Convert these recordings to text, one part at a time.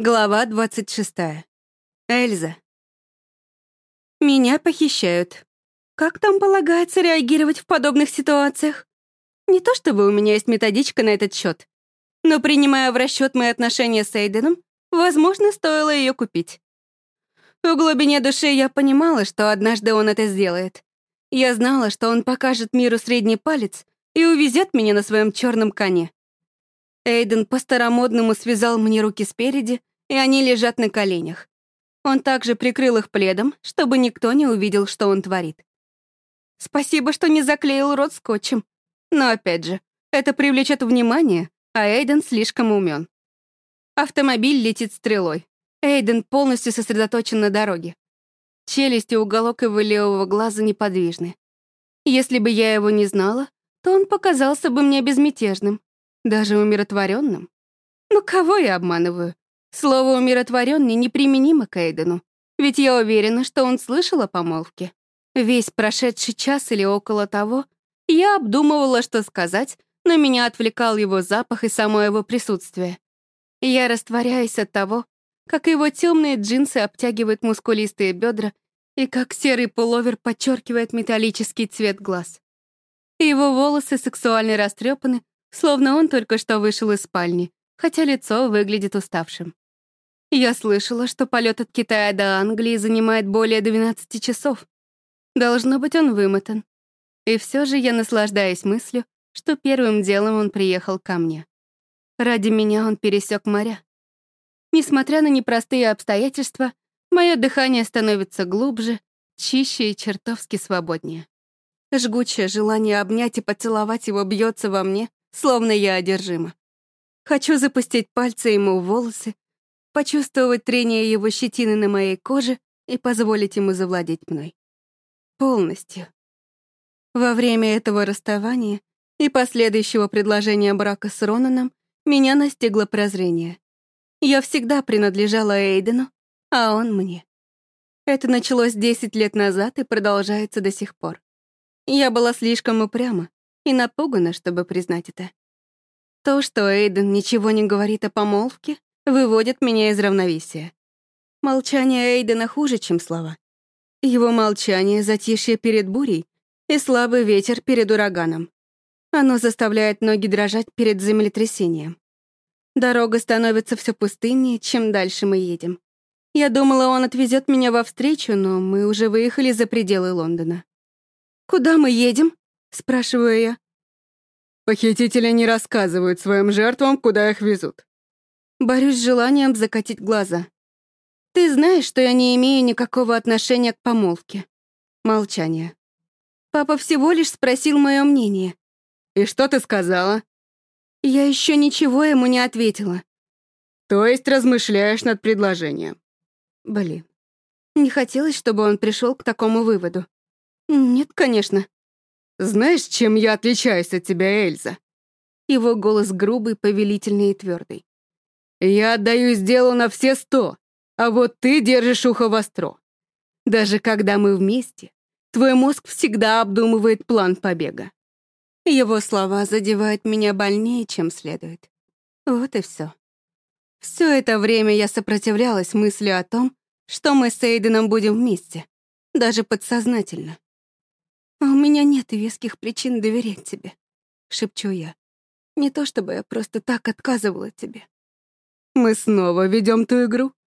Глава 26. Эльза. Меня похищают. Как там полагается реагировать в подобных ситуациях? Не то чтобы у меня есть методичка на этот счет, но принимая в расчет мои отношения с Эйденом, возможно, стоило ее купить. В глубине души я понимала, что однажды он это сделает. Я знала, что он покажет миру средний палец и увезет меня на своем черном коне. и они лежат на коленях. Он также прикрыл их пледом, чтобы никто не увидел, что он творит. Спасибо, что не заклеил рот скотчем. Но опять же, это привлечет внимание, а Эйден слишком умен. Автомобиль летит стрелой. Эйден полностью сосредоточен на дороге. Челюсть и уголок его левого глаза неподвижны. Если бы я его не знала, то он показался бы мне безмятежным, даже умиротворенным. Но ну, кого я обманываю? Слово «умиротворенный» неприменимо к Эйдену, ведь я уверена, что он слышал о помолвке. Весь прошедший час или около того я обдумывала, что сказать, но меня отвлекал его запах и само его присутствие. Я растворяюсь от того, как его темные джинсы обтягивают мускулистые бедра и как серый пуловер подчеркивает металлический цвет глаз. Его волосы сексуально растрепаны, словно он только что вышел из спальни, хотя лицо выглядит уставшим. Я слышала, что полет от Китая до Англии занимает более 12 часов. Должно быть, он вымотан. И все же я наслаждаюсь мыслью, что первым делом он приехал ко мне. Ради меня он пересек моря. Несмотря на непростые обстоятельства, мое дыхание становится глубже, чище и чертовски свободнее. Жгучее желание обнять и поцеловать его бьется во мне, словно я одержима. Хочу запустить пальцы ему в волосы, почувствовать трение его щетины на моей коже и позволить ему завладеть мной. Полностью. Во время этого расставания и последующего предложения брака с Ронаном меня настигло прозрение. Я всегда принадлежала Эйдену, а он мне. Это началось 10 лет назад и продолжается до сих пор. Я была слишком упряма и напугана, чтобы признать это. То, что Эйден ничего не говорит о помолвке, выводит меня из равновесия. Молчание Эйдена хуже, чем слова. Его молчание — затишье перед бурей и слабый ветер перед ураганом. Оно заставляет ноги дрожать перед землетрясением. Дорога становится все пустыннее, чем дальше мы едем. Я думала, он отвезет меня во встречу, но мы уже выехали за пределы Лондона. «Куда мы едем?» — спрашиваю я. Похитители не рассказывают своим жертвам, куда их везут. Борюсь с желанием закатить глаза. Ты знаешь, что я не имею никакого отношения к помолвке. Молчание. Папа всего лишь спросил мое мнение. И что ты сказала? Я еще ничего ему не ответила. То есть размышляешь над предложением? Блин. Не хотелось, чтобы он пришел к такому выводу. Нет, конечно. Знаешь, чем я отличаюсь от тебя, Эльза?» Его голос грубый, повелительный и твердый. «Я отдаюсь делу на все сто, а вот ты держишь ухо востро. Даже когда мы вместе, твой мозг всегда обдумывает план побега». Его слова задевают меня больнее, чем следует. Вот и все. Все это время я сопротивлялась мысли о том, что мы с Эйденом будем вместе, даже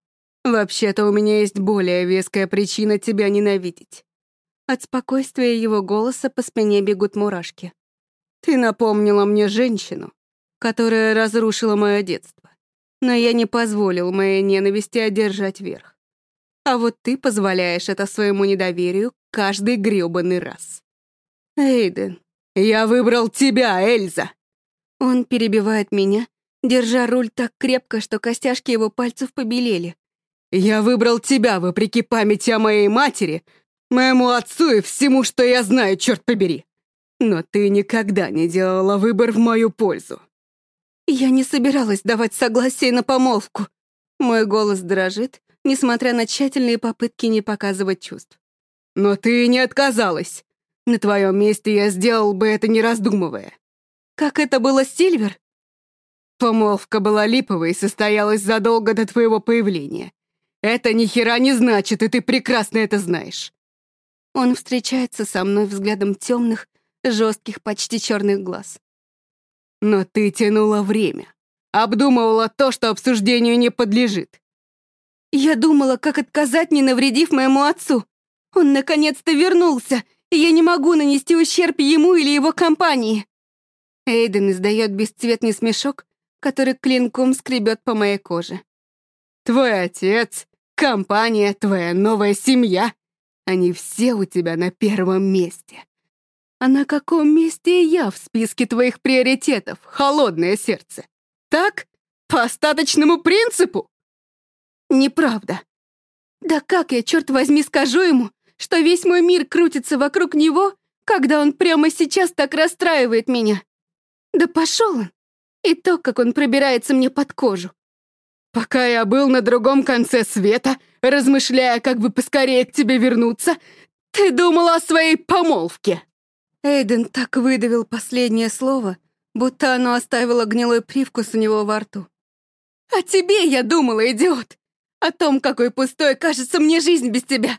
подсознательно. «А у меня нет веских причин доверять тебе», — шепчу я. «Не то держа руль так крепко, что костяшки его пальцев побелели. «Я выбрал тебя, вопреки памяти о моей матери, моему отцу и всему, что я знаю, черт побери! Но ты никогда не делала выбор в мою пользу!» «Я не собиралась давать согласие на помолвку!» Мой голос дрожит, несмотря на тщательные попытки не показывать чувств. «Но ты не отказалась! На твоем месте я сделал бы это, не раздумывая!» «Как это было, Сильвер?» Помолвка была липовой и состоялась задолго до твоего появления. Это ни хера не значит, и ты прекрасно это знаешь. Он встречается со мной взглядом темных, жестких, почти черных глаз. Но ты тянула время. Обдумывала то, что обсуждению не подлежит. Я думала, как отказать, не навредив моему отцу. Он наконец-то вернулся, который клинком скребет по моей коже. «Твой отец, компания, твоя новая семья. Они все у тебя на первом месте. А на каком месте я в списке твоих приоритетов, холодное сердце? Так? По остаточному принципу?» «Неправда. Да как я, черт возьми, скажу ему, что весь мой мир крутится вокруг него, когда он прямо сейчас так расстраивает меня? Да пошел он!» И то, как он пробирается мне под кожу. Пока я был на другом конце света, размышляя, как бы поскорее к тебе вернуться, ты думала о своей помолвке. Эйден так выдавил последнее слово, будто оно оставило гнилой привкус у него во рту. О тебе я думала, идиот. О том, какой пустой кажется мне жизнь без тебя.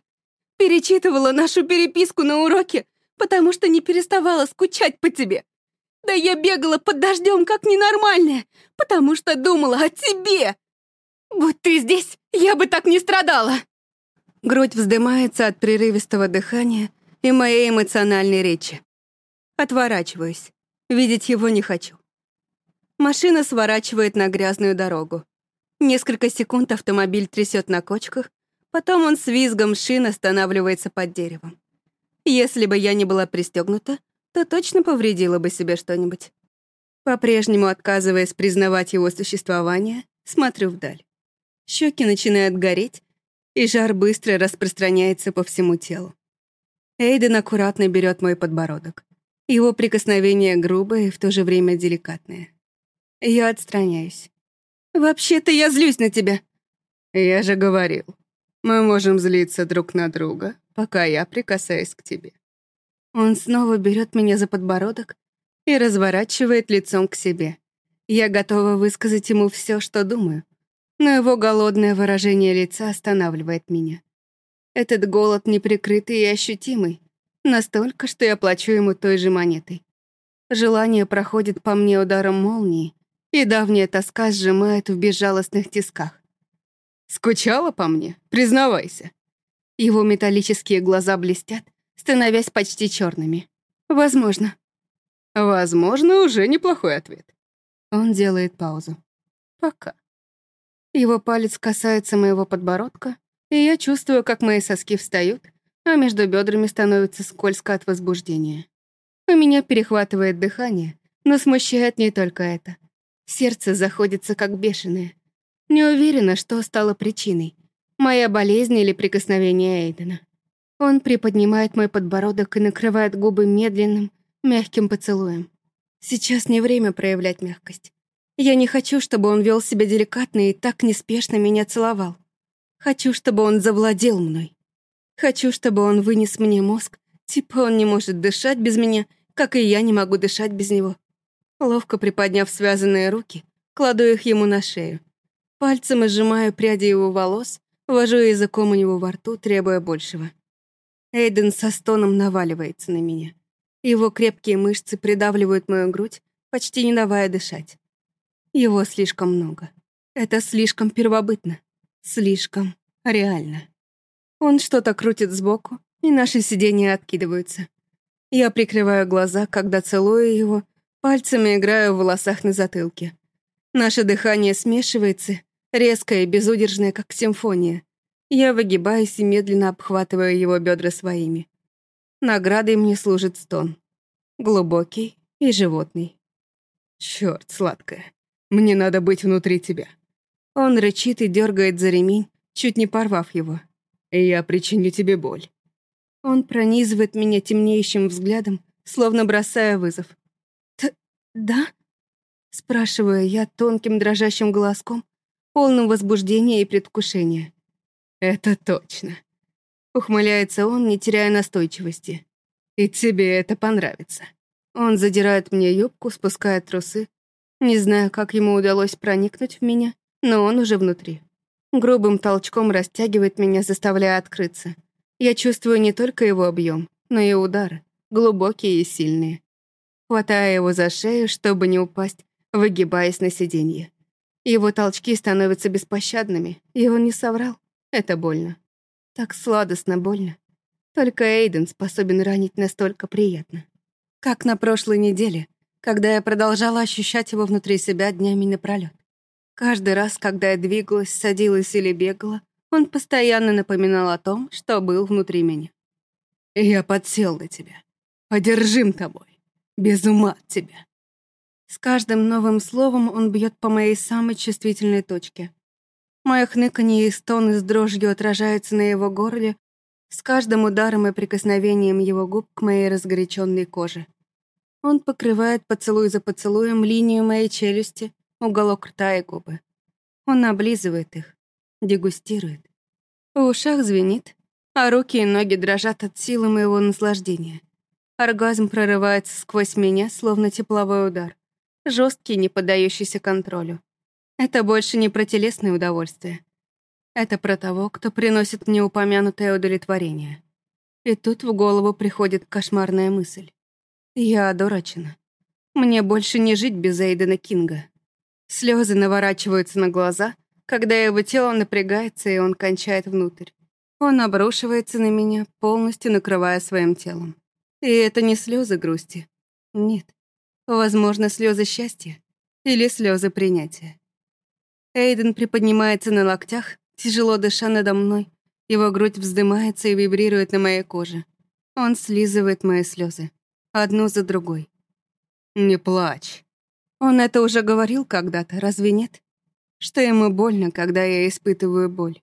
Перечитывала нашу переписку на уроке, потому что не переставала скучать по тебе. Да я бегала под дождем как ненормальная, потому что думала о тебе. Будь ты здесь, я бы так не страдала. Грудь вздымается от прерывистого дыхания и моей эмоциональной речи. Отворачиваюсь. Видеть его не хочу. Машина сворачивает на грязную дорогу. Несколько секунд автомобиль трясет на кочках, потом он с визгом шин останавливается под деревом. Если бы я не была пристегнута, то точно повредила бы себе что-нибудь. По-прежнему отказываясь признавать его существование, смотрю вдаль. Щеки начинают гореть, и жар быстро распространяется по всему телу. Эйден аккуратно берет мой подбородок. Его прикосновение грубое и в то же время деликатное. Я отстраняюсь. «Вообще-то я злюсь на тебя». «Я же говорил, мы можем злиться друг на друга, пока я прикасаюсь к тебе». Он снова берет меня за подбородок и разворачивает лицом к себе. Я готова высказать ему все, что думаю, но его голодное выражение лица останавливает меня. Этот голод неприкрытый и ощутимый, Настолько, что я плачу становясь почти черными. Возможно. Возможно, уже неплохой ответ. Он делает паузу. Пока. Его палец касается моего подбородка, и я чувствую, как мои соски встают, а между бедрами становится скользко от возбуждения. У меня перехватывает дыхание, но смущает не только это. Сердце заходится как бешеное. Не уверена, что стало причиной. Моя болезнь или прикосновение Эйдена. Он приподнимает мой подбородок и накрывает губы медленным, мягким поцелуем. Сейчас не время проявлять мягкость. Я не хочу, чтобы он вел себя деликатно и так неспешно меня целовал. Хочу, чтобы он завладел мной. Хочу, чтобы он вынес мне мозг. Типа он не может дышать без меня, как и я не могу дышать без него. Ловко приподняв связанные руки, кладу их ему на шею. Пальцем сжимаю пряди его волос, вожу языком у него во рту, требуя большего. Эйден со стоном наваливается на меня. Его крепкие мышцы придавливают мою грудь, почти не давая дышать. Его слишком много. Это слишком первобытно. Слишком реально. Он что-то крутит сбоку, и наши сиденья откидываются. Я прикрываю глаза, когда целую его, пальцами играю в волосах на затылке. Наше дыхание смешивается, резкое и безудержное, как симфония. Я выгибаюсь и медленно обхватываю его бедра своими. Наградой мне служит стон. Глубокий и животный. Черт, сладкая, мне надо быть внутри тебя. Он рычит и дергает за ремень, чуть не порвав его и я причиню тебе боль». Он пронизывает меня темнеющим взглядом, словно бросая вызов. «Т... да?» Спрашиваю я тонким дрожащим голоском, полным возбуждения и предвкушения. «Это точно», — ухмыляется он, не теряя настойчивости. «И тебе это понравится». Он задирает мне юбку, спускает трусы, Не знаю, как ему удалось проникнуть в меня, но он уже внутри. Грубым толчком растягивает меня, заставляя открыться. Я чувствую не только его объем, но и удары, глубокие и сильные. Это больно. Так сладостно больно. Только Эйденс способен ранить настолько приятно. Как на прошлой неделе, когда я продолжала ощущать его внутри себя днями напролет. Каждый раз, когда я двигалась, садилась или бегала, он постоянно напоминал о том, что был внутри меня. «Я подсел на тебя. Одержим тобой. Без ума от тебя». С каждым новым словом он бьет по моей самой чувствительной точке — Мое хныканье и стоны с дрожью отражаются на его горле, с каждым ударом и прикосновением его губ к моей разгоряченной коже. Он покрывает поцелуй за поцелуем линию моей челюсти, уголок рта и губы. Он облизывает их, дегустирует. В ушах звенит, а руки и ноги дрожат от силы моего наслаждения. Оргазм прорывается сквозь меня, словно тепловой удар, жесткий, не поддающийся контролю. Это больше не про телесное удовольствие. Это про того, кто приносит мне упомянутое удовлетворение. И тут в голову приходит кошмарная мысль. Я одурачена. Мне больше не жить без Эйдена Кинга. Слезы наворачиваются на глаза, когда его тело напрягается, и он кончает внутрь. Он обрушивается на меня, полностью накрывая своим телом. И это не слезы грусти. Нет. Возможно, слезы счастья или слезы принятия. Эйден приподнимается на локтях, Тяжело дыша надо мной, его грудь вздымается и вибрирует на моей коже. Он слизывает мои слезы, одну за другой. «Не плачь». Он это уже говорил когда-то, разве нет? Что ему больно, когда я испытываю боль.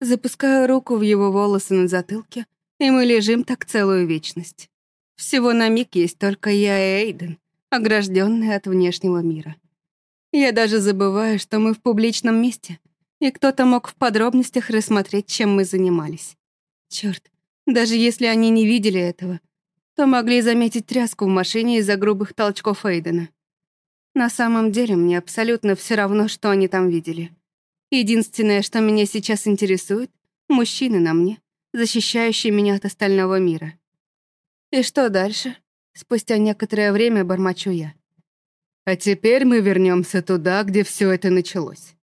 Запускаю руку в его волосы на затылке, и мы лежим так целую вечность. Всего на миг есть только я и Эйден, огражденные от внешнего мира. Я даже забываю, что мы в публичном месте — и кто-то мог в подробностях рассмотреть, чем мы занимались. Черт, даже если они не видели этого, то могли заметить тряску в машине из-за грубых толчков Эйдена. На самом деле мне абсолютно все равно, что они там видели. Единственное, что меня сейчас интересует — мужчины на мне, защищающие меня от остального